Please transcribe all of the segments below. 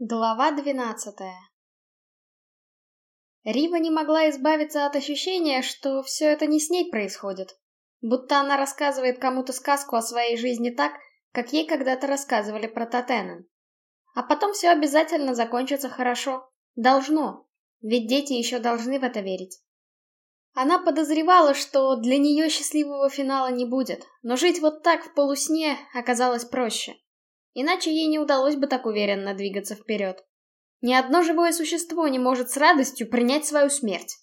Глава двенадцатая Рива не могла избавиться от ощущения, что все это не с ней происходит. Будто она рассказывает кому-то сказку о своей жизни так, как ей когда-то рассказывали про Татенен. А потом все обязательно закончится хорошо. Должно. Ведь дети еще должны в это верить. Она подозревала, что для нее счастливого финала не будет, но жить вот так в полусне оказалось проще. Иначе ей не удалось бы так уверенно двигаться вперед. Ни одно живое существо не может с радостью принять свою смерть.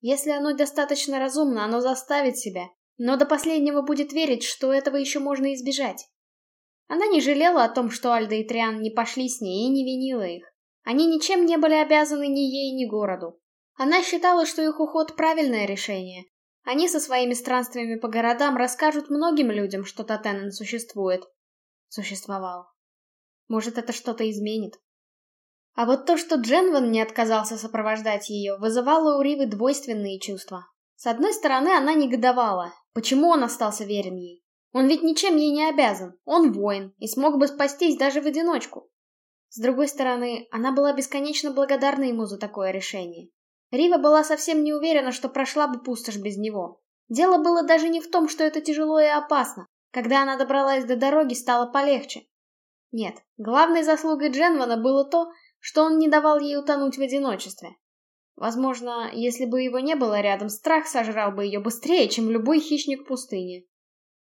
Если оно достаточно разумно, оно заставит себя, но до последнего будет верить, что этого еще можно избежать. Она не жалела о том, что Альда и Триан не пошли с ней и не винила их. Они ничем не были обязаны ни ей, ни городу. Она считала, что их уход — правильное решение. Они со своими странствиями по городам расскажут многим людям, что Татенен существует. Существовал. Может, это что-то изменит. А вот то, что Дженван не отказался сопровождать ее, вызывало у Ривы двойственные чувства. С одной стороны, она негодовала. Почему он остался верен ей? Он ведь ничем ей не обязан. Он воин и смог бы спастись даже в одиночку. С другой стороны, она была бесконечно благодарна ему за такое решение. Рива была совсем не уверена, что прошла бы пустошь без него. Дело было даже не в том, что это тяжело и опасно. Когда она добралась до дороги, стало полегче. Нет, главной заслугой Дженвана было то, что он не давал ей утонуть в одиночестве. Возможно, если бы его не было рядом, страх сожрал бы ее быстрее, чем любой хищник пустыни.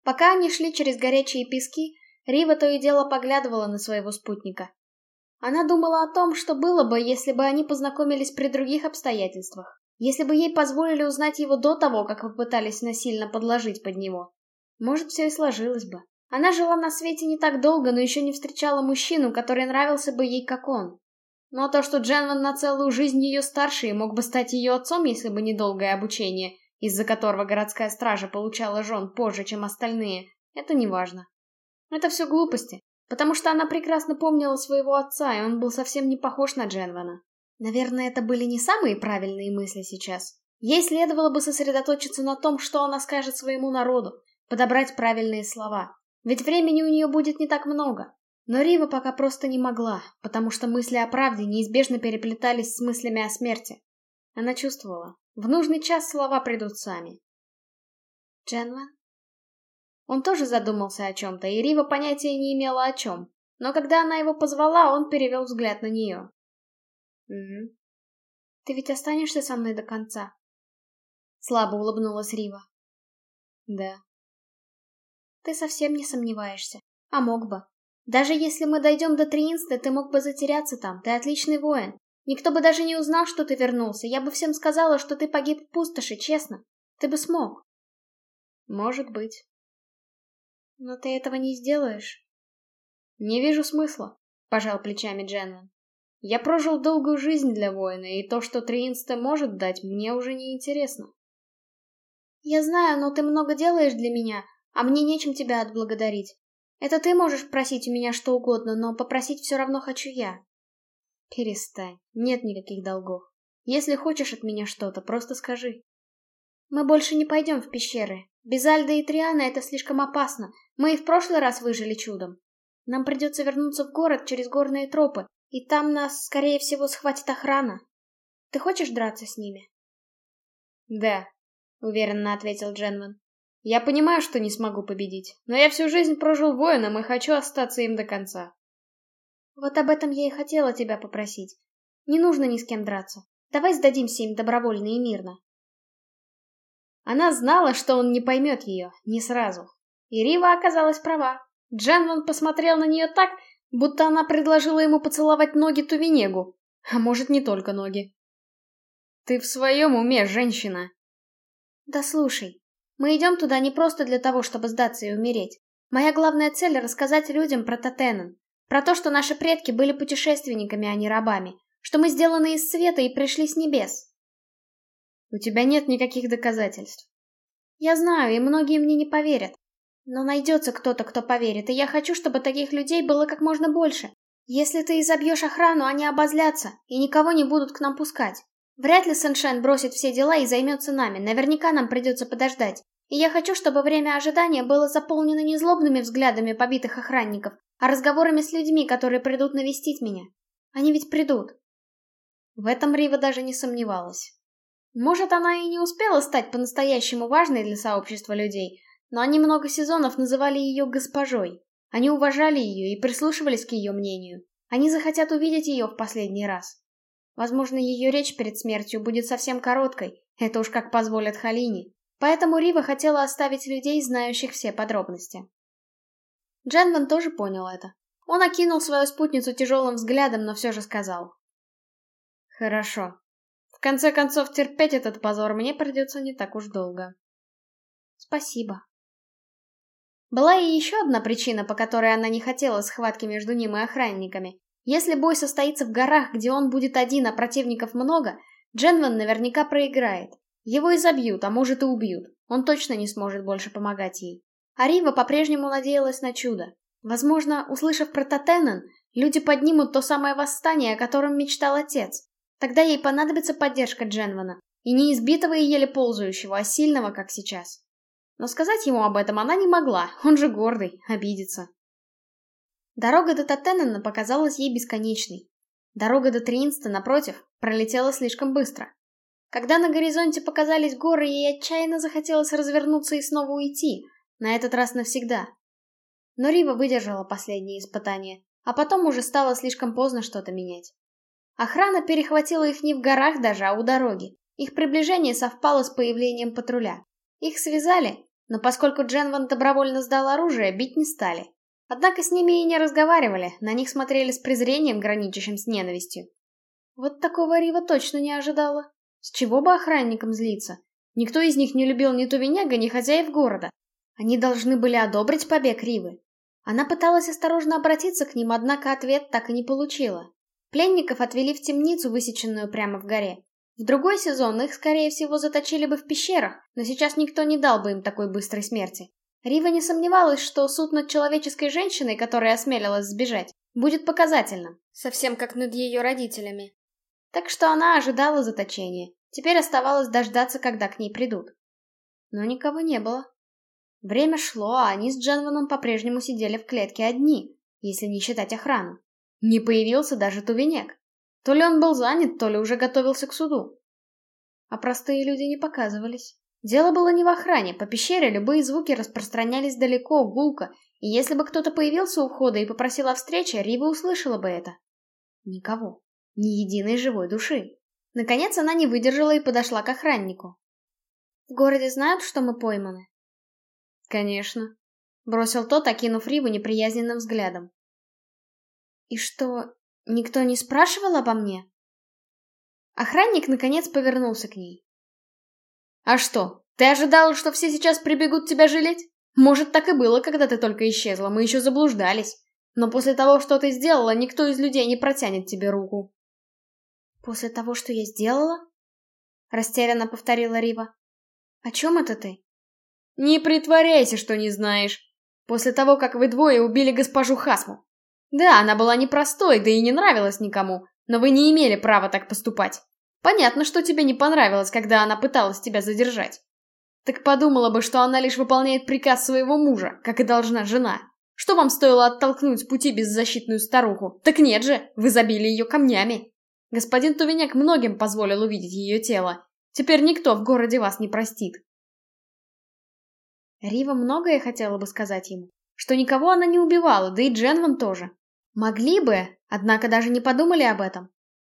Пока они шли через горячие пески, Рива то и дело поглядывала на своего спутника. Она думала о том, что было бы, если бы они познакомились при других обстоятельствах, если бы ей позволили узнать его до того, как попытались насильно подложить под него. Может, все и сложилось бы. Она жила на свете не так долго, но еще не встречала мужчину, который нравился бы ей, как он. Но то, что Дженван на целую жизнь ее старше и мог бы стать ее отцом, если бы недолгое обучение, из-за которого городская стража получала жен позже, чем остальные, это не важно. Это все глупости, потому что она прекрасно помнила своего отца, и он был совсем не похож на Дженвана. Наверное, это были не самые правильные мысли сейчас. Ей следовало бы сосредоточиться на том, что она скажет своему народу, подобрать правильные слова. Ведь времени у нее будет не так много. Но Рива пока просто не могла, потому что мысли о правде неизбежно переплетались с мыслями о смерти. Она чувствовала, в нужный час слова придут сами. Дженва? Он тоже задумался о чем-то, и Рива понятия не имела о чем. Но когда она его позвала, он перевел взгляд на нее. «Угу. Ты ведь останешься со мной до конца?» Слабо улыбнулась Рива. «Да», ты совсем не сомневаешься. А мог бы. Даже если мы дойдем до Триинста, ты мог бы затеряться там. Ты отличный воин. Никто бы даже не узнал, что ты вернулся. Я бы всем сказала, что ты погиб в пустоши, честно. Ты бы смог. Может быть. Но ты этого не сделаешь. Не вижу смысла, пожал плечами Дженван. Я прожил долгую жизнь для воина, и то, что Триинста может дать, мне уже не интересно. Я знаю, но ты много делаешь для меня, а мне нечем тебя отблагодарить. Это ты можешь просить у меня что угодно, но попросить все равно хочу я. Перестань, нет никаких долгов. Если хочешь от меня что-то, просто скажи. Мы больше не пойдем в пещеры. Без Альды и Триана это слишком опасно. Мы и в прошлый раз выжили чудом. Нам придется вернуться в город через горные тропы, и там нас, скорее всего, схватит охрана. Ты хочешь драться с ними? Да, уверенно ответил Дженман. Я понимаю, что не смогу победить, но я всю жизнь прожил воином и хочу остаться им до конца. Вот об этом я и хотела тебя попросить. Не нужно ни с кем драться. Давай сдадимся им добровольно и мирно. Она знала, что он не поймет ее, не сразу. И Рива оказалась права. Дженван посмотрел на нее так, будто она предложила ему поцеловать ноги Тувенегу. А может, не только ноги. Ты в своем уме, женщина? Да слушай, мы идем туда не просто для того, чтобы сдаться и умереть. Моя главная цель — рассказать людям про Татенен. Про то, что наши предки были путешественниками, а не рабами. Что мы сделаны из света и пришли с небес. У тебя нет никаких доказательств. Я знаю, и многие мне не поверят. Но найдется кто-то, кто поверит, и я хочу, чтобы таких людей было как можно больше. Если ты изобьешь охрану, они обозлятся, и никого не будут к нам пускать. Вряд ли Сэншен бросит все дела и займется нами, наверняка нам придется подождать. И я хочу, чтобы время ожидания было заполнено не злобными взглядами побитых охранников, а разговорами с людьми, которые придут навестить меня. Они ведь придут. В этом Рива даже не сомневалась. Может, она и не успела стать по-настоящему важной для сообщества людей, но они много сезонов называли ее госпожой. Они уважали ее и прислушивались к ее мнению. Они захотят увидеть ее в последний раз. Возможно, ее речь перед смертью будет совсем короткой, это уж как позволят Халине. Поэтому Рива хотела оставить людей, знающих все подробности. Дженван тоже понял это. Он окинул свою спутницу тяжелым взглядом, но все же сказал. «Хорошо. В конце концов, терпеть этот позор мне придется не так уж долго». «Спасибо». Была и еще одна причина, по которой она не хотела схватки между ним и охранниками. Если бой состоится в горах, где он будет один, а противников много, Дженван наверняка проиграет. Его изобьют, а может и убьют. Он точно не сможет больше помогать ей. А Рива по-прежнему надеялась на чудо. Возможно, услышав про Татенен, люди поднимут то самое восстание, о котором мечтал отец. Тогда ей понадобится поддержка Дженвана. И не избитого и еле ползающего, а сильного, как сейчас. Но сказать ему об этом она не могла, он же гордый, обидится. Дорога до Татенена показалась ей бесконечной. Дорога до Триинста, напротив, пролетела слишком быстро. Когда на горизонте показались горы, ей отчаянно захотелось развернуться и снова уйти, на этот раз навсегда. Но Рива выдержала последнее испытание, а потом уже стало слишком поздно что-то менять. Охрана перехватила их не в горах даже, а у дороги. Их приближение совпало с появлением патруля. Их связали, но поскольку Дженван добровольно сдал оружие, бить не стали. Однако с ними и не разговаривали, на них смотрели с презрением, граничащим с ненавистью. Вот такого Рива точно не ожидала. С чего бы охранникам злиться? Никто из них не любил ни Тувеняга, ни хозяев города. Они должны были одобрить побег Ривы. Она пыталась осторожно обратиться к ним, однако ответ так и не получила. Пленников отвели в темницу, высеченную прямо в горе. В другой сезон их, скорее всего, заточили бы в пещерах, но сейчас никто не дал бы им такой быстрой смерти. Рива не сомневалась, что суд над человеческой женщиной, которая осмелилась сбежать, будет показательным, совсем как над ее родителями. Так что она ожидала заточения. Теперь оставалось дождаться, когда к ней придут. Но никого не было. Время шло, а они с Дженваном по-прежнему сидели в клетке одни, если не считать охрану. Не появился даже Тувенек. То ли он был занят, то ли уже готовился к суду. А простые люди не показывались. Дело было не в охране, по пещере любые звуки распространялись далеко, гулко, и если бы кто-то появился у входа и попросил о встрече, Рива услышала бы это. Никого. Ни единой живой души. Наконец она не выдержала и подошла к охраннику. «В городе знают, что мы пойманы?» «Конечно», — бросил тот, окинув Риву неприязненным взглядом. «И что, никто не спрашивал обо мне?» Охранник, наконец, повернулся к ней. А что, ты ожидала, что все сейчас прибегут тебя жалеть? Может, так и было, когда ты только исчезла, мы еще заблуждались. Но после того, что ты сделала, никто из людей не протянет тебе руку. После того, что я сделала? Растерянно повторила Рива. О чем это ты? Не притворяйся, что не знаешь. После того, как вы двое убили госпожу Хасму. Да, она была непростой, да и не нравилась никому, но вы не имели права так поступать. Понятно, что тебе не понравилось, когда она пыталась тебя задержать. Так подумала бы, что она лишь выполняет приказ своего мужа, как и должна жена. Что вам стоило оттолкнуть с пути беззащитную старуху? Так нет же, вы забили ее камнями. Господин Тувеняк многим позволил увидеть ее тело. Теперь никто в городе вас не простит. Рива многое хотела бы сказать ему. Что никого она не убивала, да и Дженван тоже. Могли бы, однако даже не подумали об этом.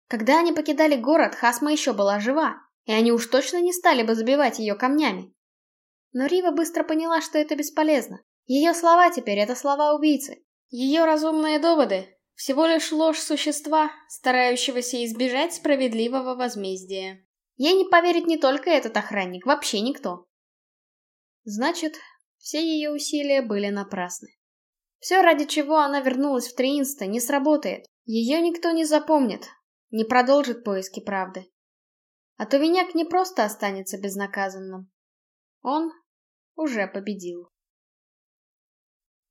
Когда они покидали город, Хасма еще была жива, и они уж точно не стали бы забивать ее камнями. Но Рива быстро поняла, что это бесполезно. Ее слова теперь — это слова убийцы. Ее разумные доводы — всего лишь ложь существа, старающегося избежать справедливого возмездия. Ей не поверит не только этот охранник, вообще никто. Значит, все ее усилия были напрасны. Все, ради чего она вернулась в Триинста, не сработает. Ее никто не запомнит, не продолжит поиски правды. А то Виняк не просто останется безнаказанным. Он уже победил.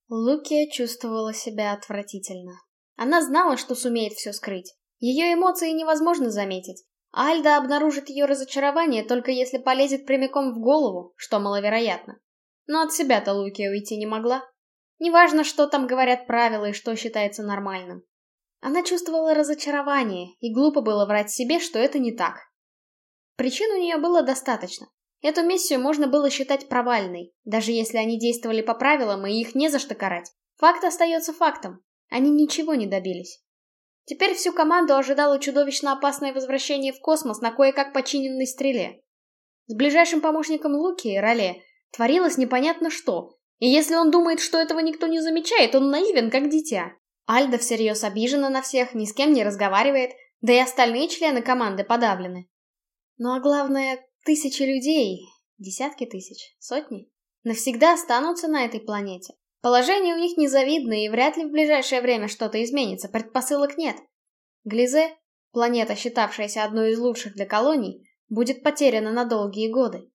Лукия чувствовала себя отвратительно. Она знала, что сумеет все скрыть. Ее эмоции невозможно заметить. Альда обнаружит ее разочарование только если полезет прямиком в голову, что маловероятно. Но от себя-то Лукия уйти не могла. Неважно, что там говорят правила и что считается нормальным. Она чувствовала разочарование, и глупо было врать себе, что это не так. Причин у нее было достаточно. Эту миссию можно было считать провальной, даже если они действовали по правилам и их не за что карать. Факт остается фактом. Они ничего не добились. Теперь всю команду ожидало чудовищно опасное возвращение в космос на кое-как починенной стреле. С ближайшим помощником Луки, Роле, творилось непонятно что, и если он думает, что этого никто не замечает, он наивен, как дитя. Альда всерьез обижена на всех, ни с кем не разговаривает, да и остальные члены команды подавлены. Ну а главное, тысячи людей, десятки тысяч, сотни, навсегда останутся на этой планете. Положение у них незавидное, и вряд ли в ближайшее время что-то изменится, предпосылок нет. Глизе, планета, считавшаяся одной из лучших для колоний, будет потеряна на долгие годы.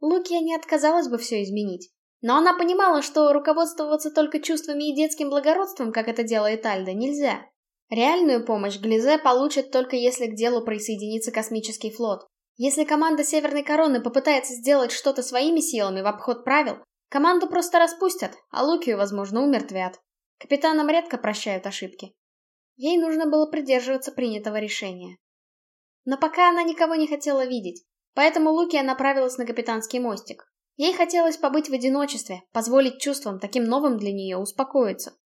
Лукия не отказалась бы все изменить, но она понимала, что руководствоваться только чувствами и детским благородством, как это делает Альда, нельзя. Реальную помощь Глизе получит только если к делу присоединится космический флот. Если команда Северной Короны попытается сделать что-то своими силами в обход правил, Команду просто распустят, а Лукию, возможно, умертвят. Капитанам редко прощают ошибки. Ей нужно было придерживаться принятого решения. Но пока она никого не хотела видеть, поэтому Лукия направилась на капитанский мостик. Ей хотелось побыть в одиночестве, позволить чувствам, таким новым для нее, успокоиться.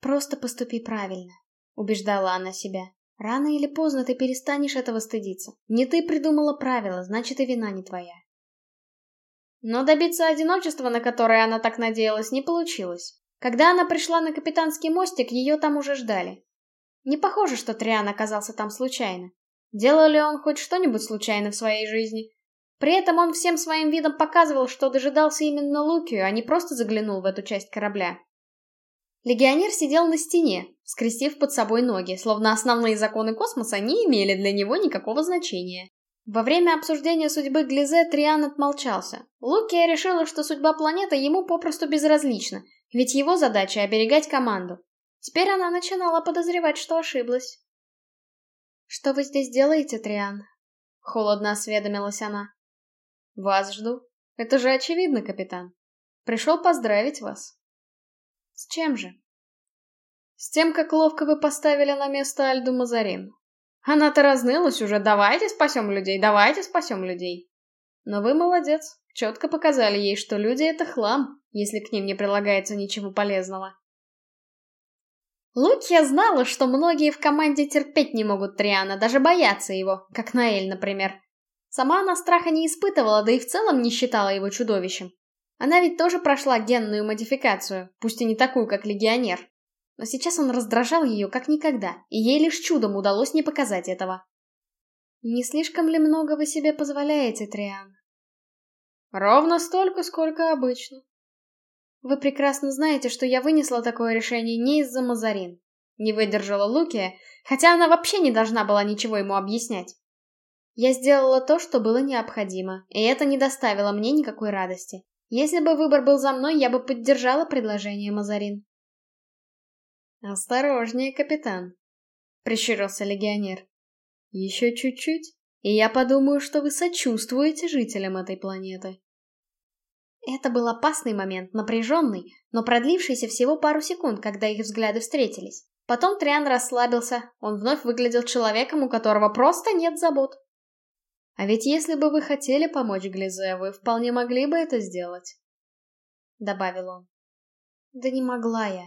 «Просто поступи правильно», — убеждала она себя. «Рано или поздно ты перестанешь этого стыдиться. Не ты придумала правила, значит и вина не твоя. Но добиться одиночества, на которое она так надеялась, не получилось. Когда она пришла на капитанский мостик, ее там уже ждали. Не похоже, что Триан оказался там случайно. Делал ли он хоть что-нибудь случайно в своей жизни? При этом он всем своим видом показывал, что дожидался именно Лукию, а не просто заглянул в эту часть корабля. Легионер сидел на стене, скрестив под собой ноги, словно основные законы космоса не имели для него никакого значения. Во время обсуждения судьбы Глизе Триан отмолчался. Лукия решила, что судьба планеты ему попросту безразлична, ведь его задача — оберегать команду. Теперь она начинала подозревать, что ошиблась. «Что вы здесь делаете, Триан?» — холодно осведомилась она. «Вас жду. Это же очевидно, капитан. Пришел поздравить вас». «С чем же?» «С тем, как ловко вы поставили на место Альду Мазарин. Она-то разнылась уже, давайте спасем людей, давайте спасем людей. Но вы молодец, четко показали ей, что люди — это хлам, если к ним не прилагается ничего полезного. Лукья знала, что многие в команде терпеть не могут Триана, даже боятся его, как Наэль, например. Сама она страха не испытывала, да и в целом не считала его чудовищем. Она ведь тоже прошла генную модификацию, пусть и не такую, как легионер. Но сейчас он раздражал ее как никогда, и ей лишь чудом удалось не показать этого. «Не слишком ли много вы себе позволяете, Триан?» «Ровно столько, сколько обычно». «Вы прекрасно знаете, что я вынесла такое решение не из-за Мазарин». Не выдержала Лукия, хотя она вообще не должна была ничего ему объяснять. Я сделала то, что было необходимо, и это не доставило мне никакой радости. Если бы выбор был за мной, я бы поддержала предложение Мазарин. «Осторожнее, капитан», — прищурился легионер. «Еще чуть-чуть, и я подумаю, что вы сочувствуете жителям этой планеты». Это был опасный момент, напряженный, но продлившийся всего пару секунд, когда их взгляды встретились. Потом Триан расслабился, он вновь выглядел человеком, у которого просто нет забот. «А ведь если бы вы хотели помочь Глизе, вы вполне могли бы это сделать», — добавил он. «Да не могла я»,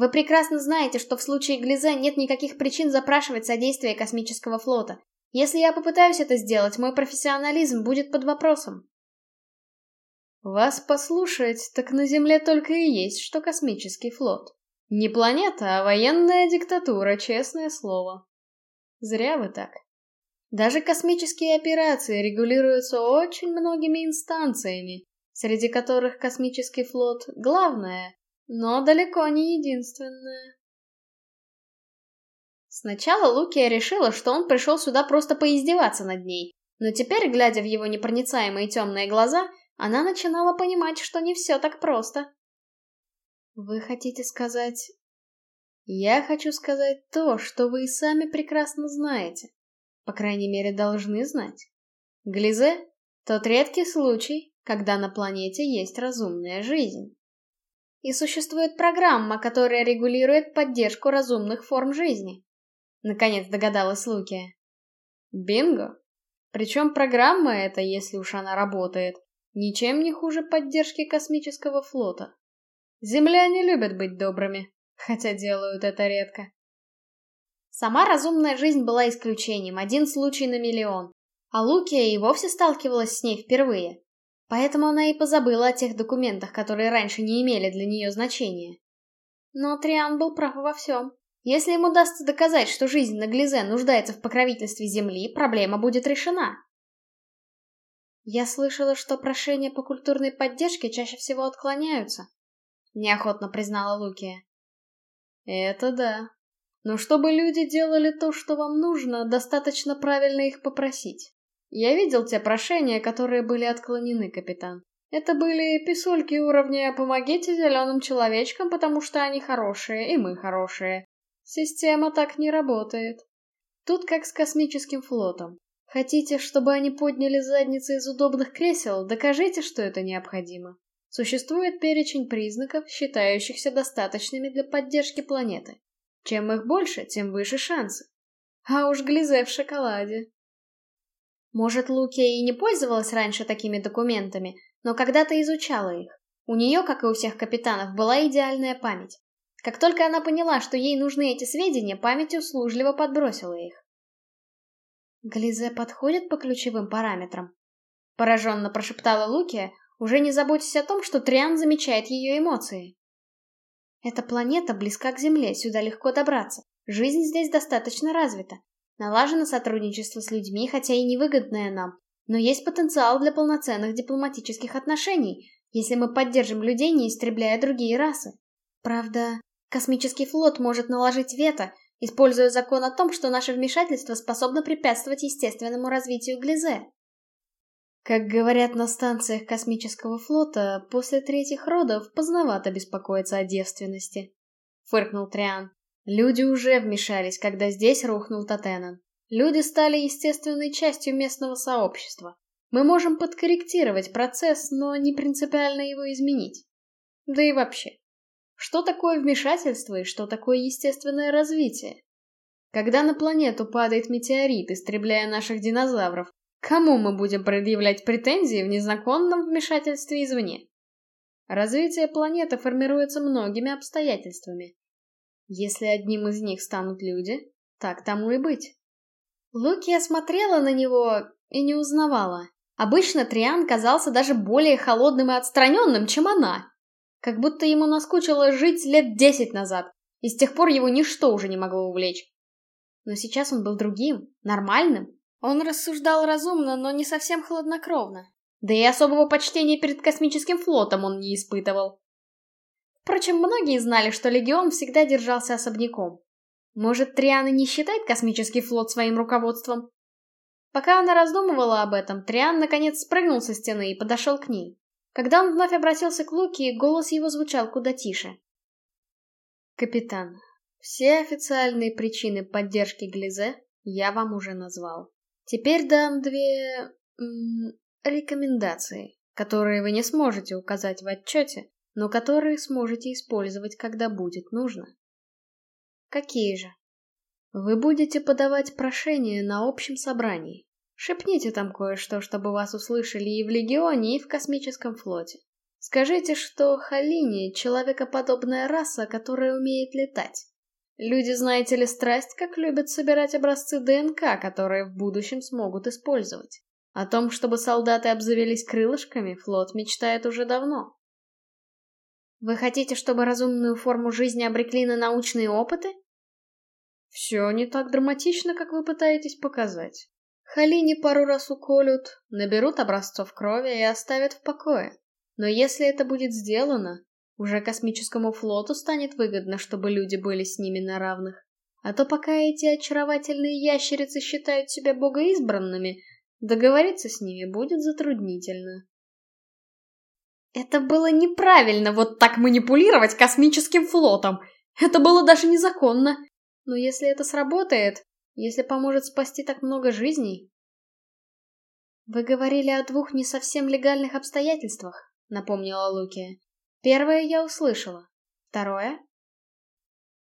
вы прекрасно знаете, что в случае Глизе нет никаких причин запрашивать содействие космического флота. Если я попытаюсь это сделать, мой профессионализм будет под вопросом. Вас послушать, так на Земле только и есть, что космический флот. Не планета, а военная диктатура, честное слово. Зря вы так. Даже космические операции регулируются очень многими инстанциями, среди которых космический флот — главное, но далеко не единственное. Сначала Лукия решила, что он пришел сюда просто поиздеваться над ней, но теперь, глядя в его непроницаемые темные глаза, она начинала понимать, что не все так просто. «Вы хотите сказать...» «Я хочу сказать то, что вы и сами прекрасно знаете. По крайней мере, должны знать. Глизе — тот редкий случай, когда на планете есть разумная жизнь». и существует программа, которая регулирует поддержку разумных форм жизни. Наконец догадалась Лукия. Бинго! Причем программа эта, если уж она работает, ничем не хуже поддержки космического флота. Земляне любят быть добрыми, хотя делают это редко. Сама разумная жизнь была исключением, один случай на миллион. А Лукия и вовсе сталкивалась с ней впервые. Поэтому она и позабыла о тех документах, которые раньше не имели для нее значения. Но Триан был прав во всем. Если им удастся доказать, что жизнь на Глизе нуждается в покровительстве Земли, проблема будет решена. Я слышала, что прошения по культурной поддержке чаще всего отклоняются. Неохотно признала Лукия. Это да. Но чтобы люди делали то, что вам нужно, достаточно правильно их попросить. Я видел те прошения, которые были отклонены, капитан. Это были писульки уровня «помогите зеленым человечкам, потому что они хорошие, и мы хорошие». Система так не работает. Тут как с космическим флотом. Хотите, чтобы они подняли задницы из удобных кресел, докажите, что это необходимо. Существует перечень признаков, считающихся достаточными для поддержки планеты. Чем их больше, тем выше шансы. А уж глизе в шоколаде. Может, Лукия и не пользовалась раньше такими документами, но когда-то изучала их. У нее, как и у всех капитанов, была идеальная память. Как только она поняла, что ей нужны эти сведения, память услужливо подбросила их. «Глизе подходит по ключевым параметрам?» Пораженно прошептала Лукия, уже не заботясь о том, что Триан замечает ее эмоции. Эта планета близка к Земле, сюда легко добраться. Жизнь здесь достаточно развита. Налажено сотрудничество с людьми, хотя и невыгодное нам. Но есть потенциал для полноценных дипломатических отношений, если мы поддержим людей, не истребляя другие расы. Правда, космический флот может наложить вето, используя закон о том, что наше вмешательство способно препятствовать естественному развитию Глизе. Как говорят на станциях космического флота, после третьих родов поздновато беспокоиться о девственности. Фыркнул Триан. Люди уже вмешались, когда здесь рухнул Татенан. Люди стали естественной частью местного сообщества. Мы можем подкорректировать процесс, но не принципиально его изменить. Да и вообще. Что такое вмешательство и что такое естественное развитие? Когда на планету падает метеорит, истребляя наших динозавров, Кому мы будем предъявлять претензии в незаконном вмешательстве извне? Развитие планеты формируется многими обстоятельствами. Если одним из них станут люди, так тому и быть. Луки осмотрела на него и не узнавала. Обычно Триан казался даже более холодным и отстраненным, чем она. Как будто ему наскучило жить лет десять назад, и с тех пор его ничто уже не могло увлечь. Но сейчас он был другим, нормальным, он рассуждал разумно, но не совсем хладнокровно. Да и особого почтения перед космическим флотом он не испытывал. Впрочем, многие знали, что Легион всегда держался особняком. Может, Триана не считает космический флот своим руководством? Пока она раздумывала об этом, Триан наконец спрыгнул со стены и подошел к ней. Когда он вновь обратился к Луки, голос его звучал куда тише. «Капитан, все официальные причины поддержки Глизе я вам уже назвал. Теперь дам две... Рекомендации, которые вы не сможете указать в отчете, но которые сможете использовать, когда будет нужно. Какие же? Вы будете подавать прошение на общем собрании. Шепните там кое-что, чтобы вас услышали и в Легионе, и в космическом флоте. Скажите, что Халини — человекоподобная раса, которая умеет летать. Люди, знаете ли, страсть, как любят собирать образцы ДНК, которые в будущем смогут использовать. О том, чтобы солдаты обзавелись крылышками, флот мечтает уже давно. Вы хотите, чтобы разумную форму жизни обрекли на научные опыты? Все не так драматично, как вы пытаетесь показать. Халини пару раз уколют, наберут образцов крови и оставят в покое. Но если это будет сделано, уже космическому флоту станет выгодно, чтобы люди были с ними на равных. А то пока эти очаровательные ящерицы считают себя богоизбранными, договориться с ними будет затруднительно. Это было неправильно вот так манипулировать космическим флотом. Это было даже незаконно. Но если это сработает, если поможет спасти так много жизней... Вы говорили о двух не совсем легальных обстоятельствах, напомнила Лукия. Первое я услышала. Второе?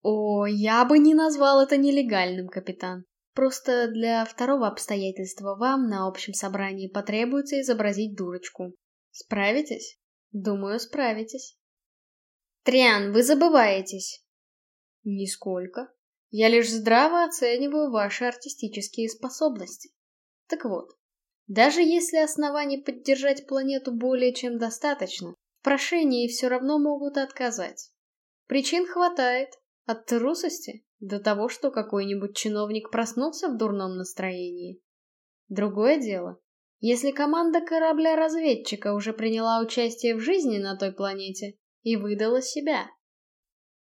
О, я бы не назвал это нелегальным, капитан. Просто для второго обстоятельства вам на общем собрании потребуется изобразить дурочку. Справитесь? Думаю, справитесь. Триан, вы забываетесь. Нисколько. Я лишь здраво оцениваю ваши артистические способности. Так вот, даже если оснований поддержать планету более чем достаточно, в прошении все равно могут отказать. Причин хватает. От трусости до того, что какой-нибудь чиновник проснулся в дурном настроении. Другое дело, если команда корабля-разведчика уже приняла участие в жизни на той планете и выдала себя.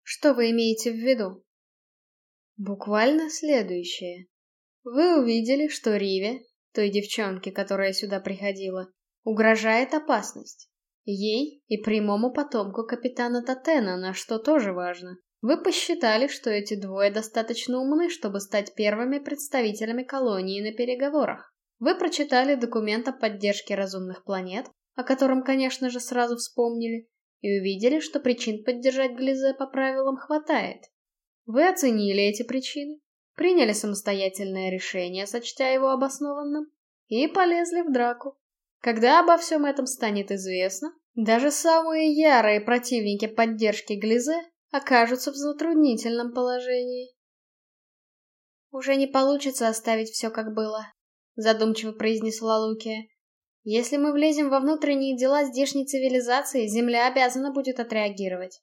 Что вы имеете в виду? Буквально следующее. Вы увидели, что Риве, той девчонке, которая сюда приходила, угрожает опасность. Ей и прямому потомку капитана Татена, на что тоже важно. Вы посчитали, что эти двое достаточно умны, чтобы стать первыми представителями колонии на переговорах. Вы прочитали документ о поддержке разумных планет, о котором, конечно же, сразу вспомнили, и увидели, что причин поддержать Глизе по правилам хватает. Вы оценили эти причины, приняли самостоятельное решение, сочтя его обоснованным, и полезли в драку. Когда обо всем этом станет известно, даже самые ярые противники поддержки Глизе окажутся в затруднительном положении. «Уже не получится оставить все как было», — задумчиво произнесла Лукия. Если мы влезем во внутренние дела здешней цивилизации, Земля обязана будет отреагировать.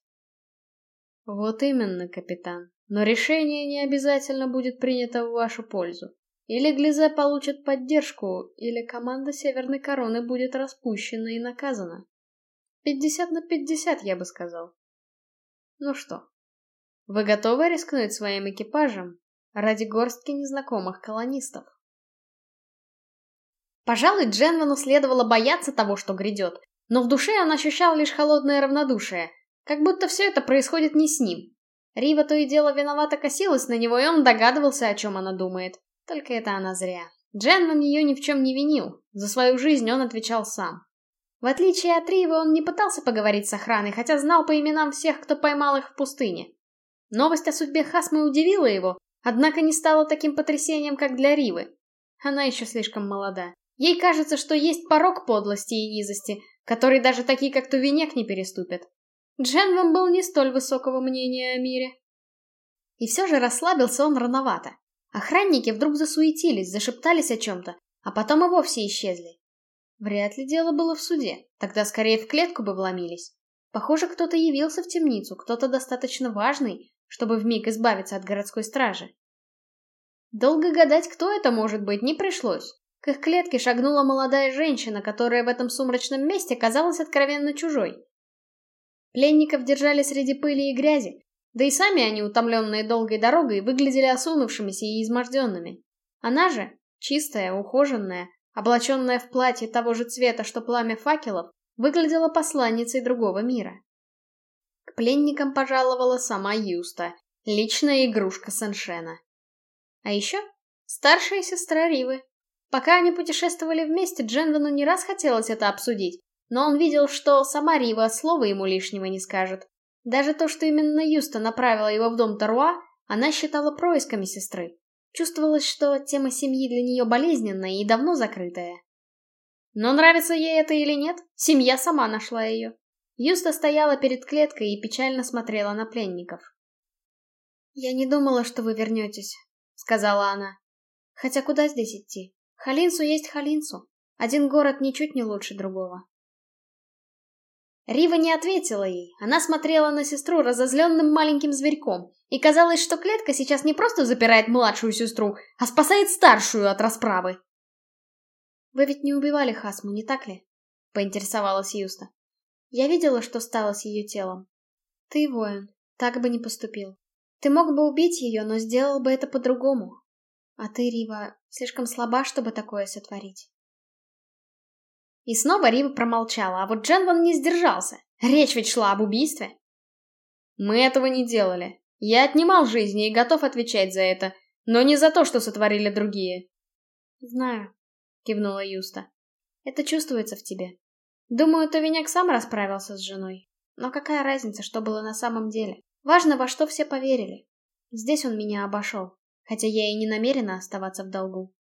Вот именно, капитан. Но решение не обязательно будет принято в вашу пользу. Или Глизе получит поддержку, или команда Северной Короны будет распущена и наказана. Пятьдесят на пятьдесят, я бы сказал. Ну что, вы готовы рискнуть своим экипажем ради горстки незнакомых колонистов? Пожалуй, Дженвану следовало бояться того, что грядет, но в душе он ощущал лишь холодное равнодушие, как будто все это происходит не с ним. Рива то и дело виновато косилась на него, и он догадывался, о чем она думает. Только это она зря. Дженван ее ни в чем не винил, за свою жизнь он отвечал сам. В отличие от Ривы, он не пытался поговорить с охраной, хотя знал по именам всех, кто поймал их в пустыне. Новость о судьбе Хасмы удивила его, однако не стала таким потрясением, как для Ривы. Она еще слишком молода. Ей кажется, что есть порог подлости и низости, который даже такие, как Тувенек, не переступят. Дженвам был не столь высокого мнения о мире. И все же расслабился он рановато. Охранники вдруг засуетились, зашептались о чем-то, а потом и вовсе исчезли. Вряд ли дело было в суде, тогда скорее в клетку бы вломились. Похоже, кто-то явился в темницу, кто-то достаточно важный, чтобы вмиг избавиться от городской стражи. Долго гадать, кто это может быть, не пришлось. К их клетке шагнула молодая женщина, которая в этом сумрачном месте казалась откровенно чужой. Пленников держали среди пыли и грязи, да и сами они, утомленные долгой дорогой, выглядели осунувшимися и изможденными. Она же, чистая, ухоженная, облаченная в платье того же цвета, что пламя факелов, выглядела посланницей другого мира. К пленникам пожаловала сама Юста, личная игрушка Саншена. А еще старшая сестра Ривы, Пока они путешествовали вместе, Дженвину не раз хотелось это обсудить, но он видел, что сама Рива слова ему лишнего не скажет. Даже то, что именно Юста направила его в дом Таруа, она считала происками сестры. Чувствовалось, что тема семьи для нее болезненная и давно закрытая. Но нравится ей это или нет, семья сама нашла ее. Юста стояла перед клеткой и печально смотрела на пленников. «Я не думала, что вы вернетесь», — сказала она. «Хотя куда здесь идти? Халинсу есть Халинсу. Один город ничуть не лучше другого. Рива не ответила ей. Она смотрела на сестру разозленным маленьким зверьком. И казалось, что клетка сейчас не просто запирает младшую сестру, а спасает старшую от расправы. «Вы ведь не убивали Хасму, не так ли?» — поинтересовалась Юста. «Я видела, что стало с ее телом. Ты воин, так бы не поступил. Ты мог бы убить ее, но сделал бы это по-другому. А ты, Рива, слишком слаба, чтобы такое сотворить. И снова Рива промолчала, а вот Дженван не сдержался. Речь ведь шла об убийстве. Мы этого не делали. Я отнимал жизни и готов отвечать за это, но не за то, что сотворили другие. Знаю, кивнула Юста. Это чувствуется в тебе. Думаю, Товиняк сам расправился с женой. Но какая разница, что было на самом деле? Важно, во что все поверили. Здесь он меня обошел, хотя я и не намерена оставаться в долгу.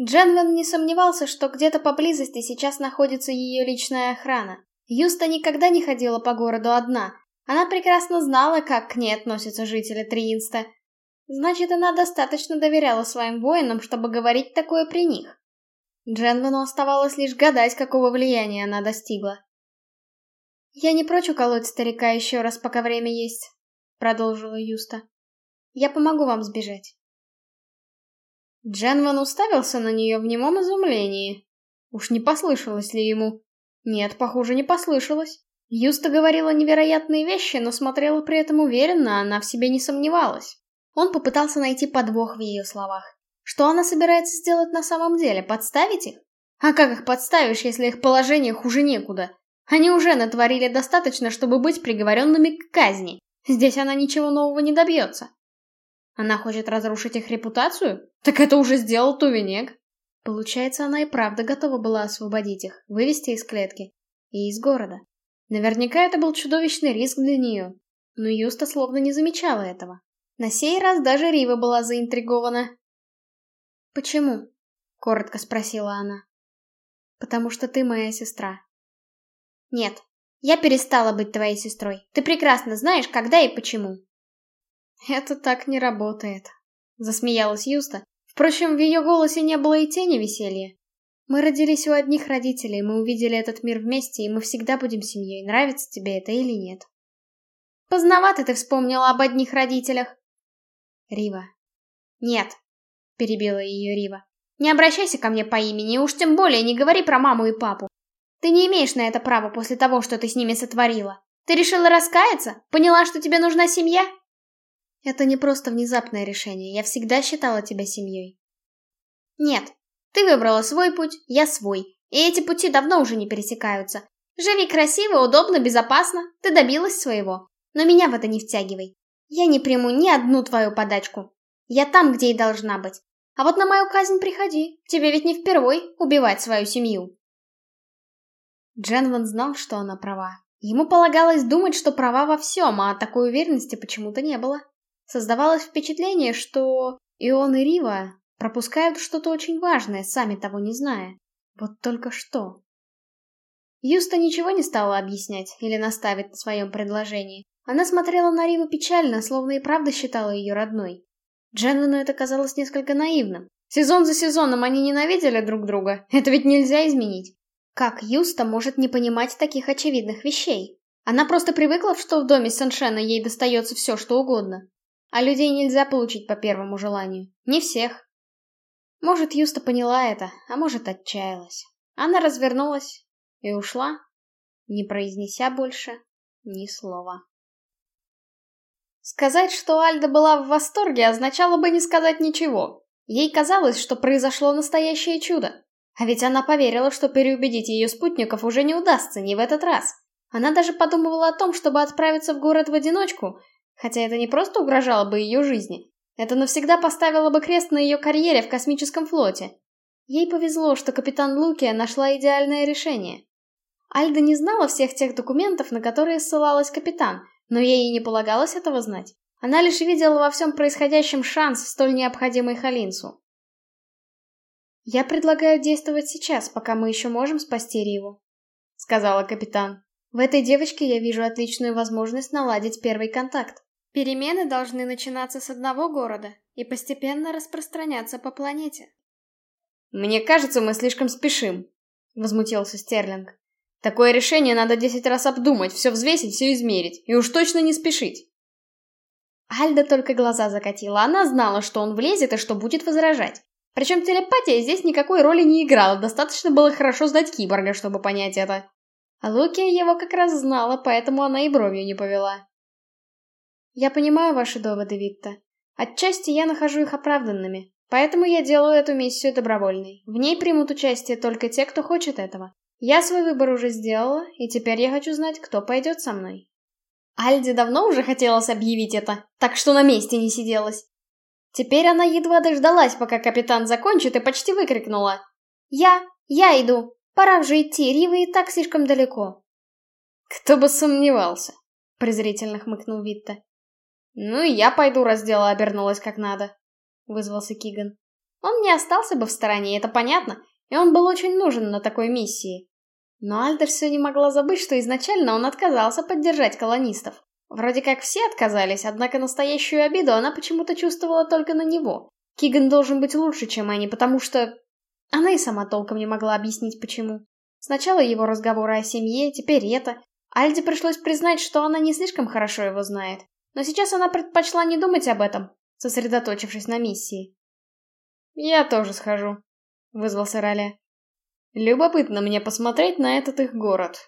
Дженвен не сомневался, что где-то поблизости сейчас находится ее личная охрана. Юста никогда не ходила по городу одна. Она прекрасно знала, как к ней относятся жители Триинста. Значит, она достаточно доверяла своим воинам, чтобы говорить такое при них. Дженвену оставалось лишь гадать, какого влияния она достигла. «Я не прочь уколоть старика еще раз, пока время есть», — продолжила Юста. «Я помогу вам сбежать». Дженван уставился на нее в немом изумлении. Уж не послышалось ли ему? Нет, похоже, не послышалось. Юста говорила невероятные вещи, но смотрела при этом уверенно, она в себе не сомневалась. Он попытался найти подвох в ее словах. Что она собирается сделать на самом деле? Подставить их? А как их подставишь, если их положение хуже некуда? Они уже натворили достаточно, чтобы быть приговоренными к казни. Здесь она ничего нового не добьется. Она хочет разрушить их репутацию? Так это уже сделал Тувенек. Получается, она и правда готова была освободить их, вывести из клетки. И из города. Наверняка это был чудовищный риск для нее. Но Юста словно не замечала этого. На сей раз даже Рива была заинтригована. «Почему?» — коротко спросила она. «Потому что ты моя сестра». «Нет, я перестала быть твоей сестрой. Ты прекрасно знаешь, когда и почему». «Это так не работает», — засмеялась Юста. Впрочем, в ее голосе не было и тени веселья. «Мы родились у одних родителей, мы увидели этот мир вместе, и мы всегда будем семьей, нравится тебе это или нет». «Поздновато ты вспомнила об одних родителях». «Рива». «Нет, перебила ее Рива. Не обращайся ко мне по имени, и уж тем более не говори про маму и папу. Ты не имеешь на это права после того, что ты с ними сотворила. Ты решила раскаяться? Поняла, что тебе нужна семья? Это не просто внезапное решение. Я всегда считала тебя семьей. Нет. Ты выбрала свой путь, я свой. И эти пути давно уже не пересекаются. Живи красиво, удобно, безопасно. Ты добилась своего. Но меня в это не втягивай. Я не приму ни одну твою подачку. Я там, где и должна быть. А вот на мою казнь приходи, тебе ведь не впервой убивать свою семью. Дженван знал, что она права. Ему полагалось думать, что права во всем, а такой уверенности почему-то не было. Создавалось впечатление, что и он, и Рива пропускают что-то очень важное, сами того не зная. Вот только что. Юста ничего не стала объяснять или наставить на своем предложении. Она смотрела на Риву печально, словно и правда считала ее родной. Дженвину это казалось несколько наивным. Сезон за сезоном они ненавидели друг друга. Это ведь нельзя изменить. Как Юста может не понимать таких очевидных вещей? Она просто привыкла, что в доме Саншена ей достается все, что угодно. А людей нельзя получить по первому желанию. Не всех. Может, Юста поняла это, а может, отчаялась. Она развернулась и ушла, не произнеся больше ни слова. Сказать, что Альда была в восторге, означало бы не сказать ничего. Ей казалось, что произошло настоящее чудо. А ведь она поверила, что переубедить ее спутников уже не удастся, не в этот раз. Она даже подумывала о том, чтобы отправиться в город в одиночку, хотя это не просто угрожало бы ее жизни. Это навсегда поставило бы крест на ее карьере в космическом флоте. Ей повезло, что капитан Лукия нашла идеальное решение. Альда не знала всех тех документов, на которые ссылалась капитан, но ей и не полагалось этого знать. Она лишь видела во всем происходящем шанс, столь необходимый Халинсу. «Я предлагаю действовать сейчас, пока мы еще можем спасти Риву», — сказала капитан. «В этой девочке я вижу отличную возможность наладить первый контакт. Перемены должны начинаться с одного города и постепенно распространяться по планете». «Мне кажется, мы слишком спешим», — возмутился Стерлинг. Такое решение надо десять раз обдумать, все взвесить, все измерить. И уж точно не спешить. Альда только глаза закатила. Она знала, что он влезет и что будет возражать. Причем телепатия здесь никакой роли не играла, достаточно было хорошо знать киборга, чтобы понять это. А Лукия его как раз знала, поэтому она и бровью не повела. Я понимаю ваши доводы, Витта. Отчасти я нахожу их оправданными, поэтому я делаю эту миссию добровольной. В ней примут участие только те, кто хочет этого. Я свой выбор уже сделала, и теперь я хочу знать, кто пойдет со мной. Альде давно уже хотелось объявить это, так что на месте не сиделась. Теперь она едва дождалась, пока капитан закончит, и почти выкрикнула. «Я! Я иду! Пора уже идти, Рива и так слишком далеко!» Кто бы сомневался, презрительно хмыкнул Витта. Ну и я пойду, раз дело обернулось как надо, вызвался Киган. Он не остался бы в стороне, это понятно, и он был очень нужен на такой миссии. Но Альдер все не могла забыть, что изначально он отказался поддержать колонистов. Вроде как все отказались, однако настоящую обиду она почему-то чувствовала только на него. Киган должен быть лучше, чем они, потому что... Она и сама толком не могла объяснить, почему. Сначала его разговоры о семье, теперь это. Альде пришлось признать, что она не слишком хорошо его знает. Но сейчас она предпочла не думать об этом, сосредоточившись на миссии. «Я тоже схожу», — вызвался Ралли. «Любопытно мне посмотреть на этот их город».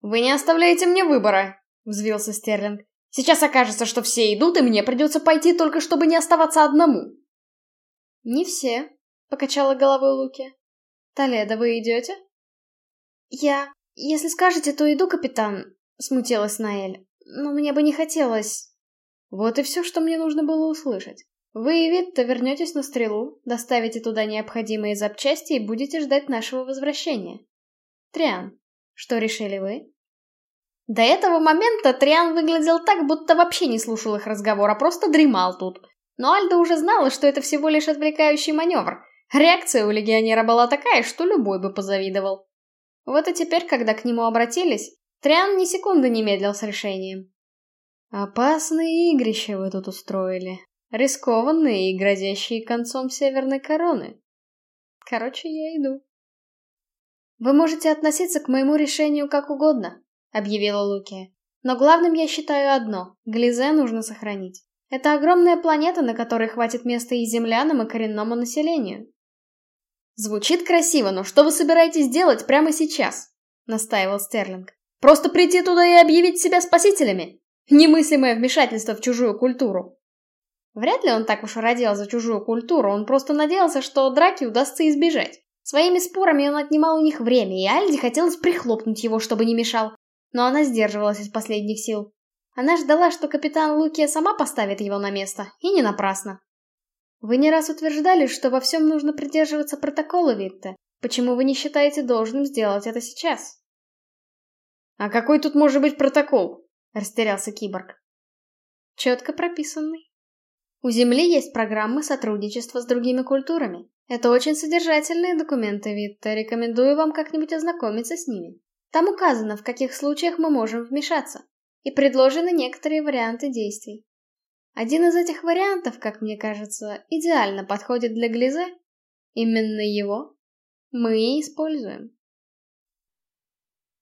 «Вы не оставляете мне выбора», — взвился Стерлинг. «Сейчас окажется, что все идут, и мне придется пойти только чтобы не оставаться одному». «Не все», — покачала головой Луки. «Толедо, вы идете?» «Я... Если скажете, то иду, капитан», — смутилась Наэль. «Но мне бы не хотелось...» Вот и все, что мне нужно было услышать. Вы и Витта вернетесь на стрелу, доставите туда необходимые запчасти и будете ждать нашего возвращения. Триан, что решили вы? До этого момента Триан выглядел так, будто вообще не слушал их разговор, а просто дремал тут. Но Альда уже знала, что это всего лишь отвлекающий маневр. Реакция у легионера была такая, что любой бы позавидовал. Вот и теперь, когда к нему обратились, Триан ни секунды не медлил с решением. «Опасные игрища вы тут устроили. Рискованные и грозящие концом северной короны. Короче, я иду». «Вы можете относиться к моему решению как угодно», — объявила Лукия. «Но главным я считаю одно — Глизе нужно сохранить. Это огромная планета, на которой хватит места и землянам, и коренному населению. «Звучит красиво, но что вы собираетесь делать прямо сейчас?» — настаивал Стерлинг. «Просто прийти туда и объявить себя спасителями? Немыслимое вмешательство в чужую культуру!» Вряд ли он так уж родил за чужую культуру, он просто надеялся, что драки удастся избежать. Своими спорами он отнимал у них время, и Альди хотелось прихлопнуть его, чтобы не мешал. Но она сдерживалась из последних сил. Она ждала, что капитан Лукия сама поставит его на место, и не напрасно. Вы не раз утверждали, что во всем нужно придерживаться протокола, Витте. Почему вы не считаете должным сделать это сейчас? А какой тут может быть протокол? Растерялся киборг. Четко прописанный. У Земли есть программы сотрудничества с другими культурами. Это очень содержательные документы, Витте. Рекомендую вам как-нибудь ознакомиться с ними. Там указано, в каких случаях мы можем вмешаться. И предложены некоторые варианты действий. Один из этих вариантов, как мне кажется, идеально подходит для Глизе. Именно его мы и используем.